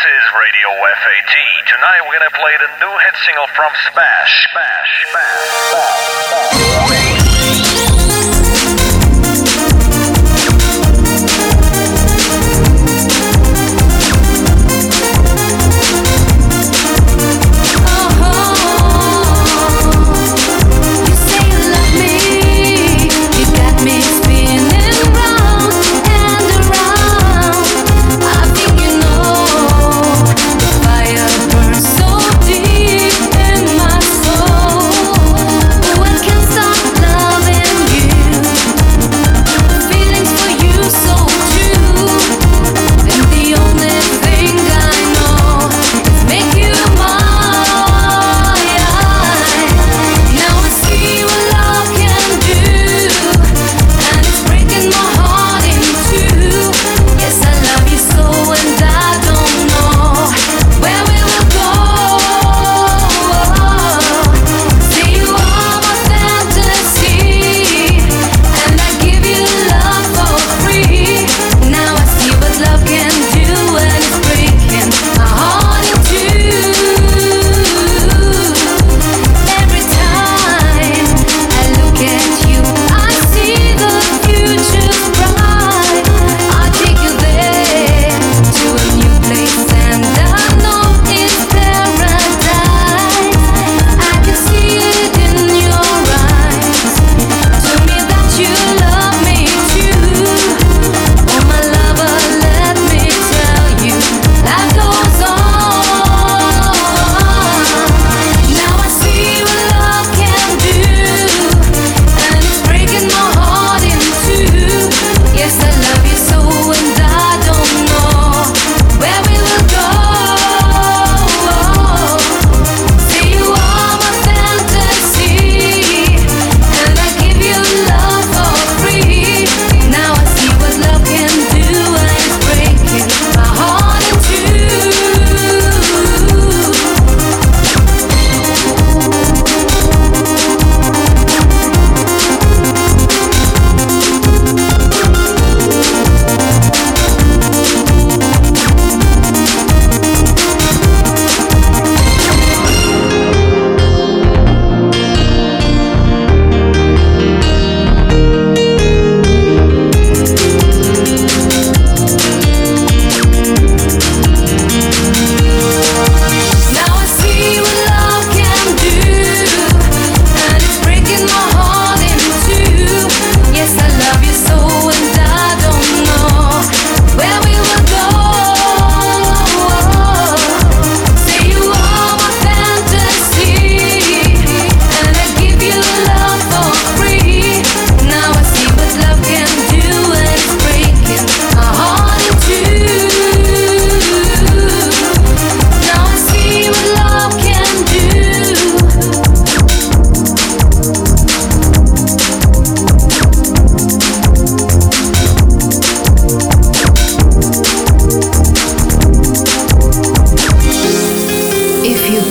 This is Radio FAT. Tonight we're gonna play the new hit single from Smash. Smash. Smash. Smash. Smash.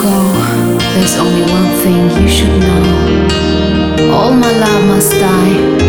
go, there's only one thing you should know. All my love must die.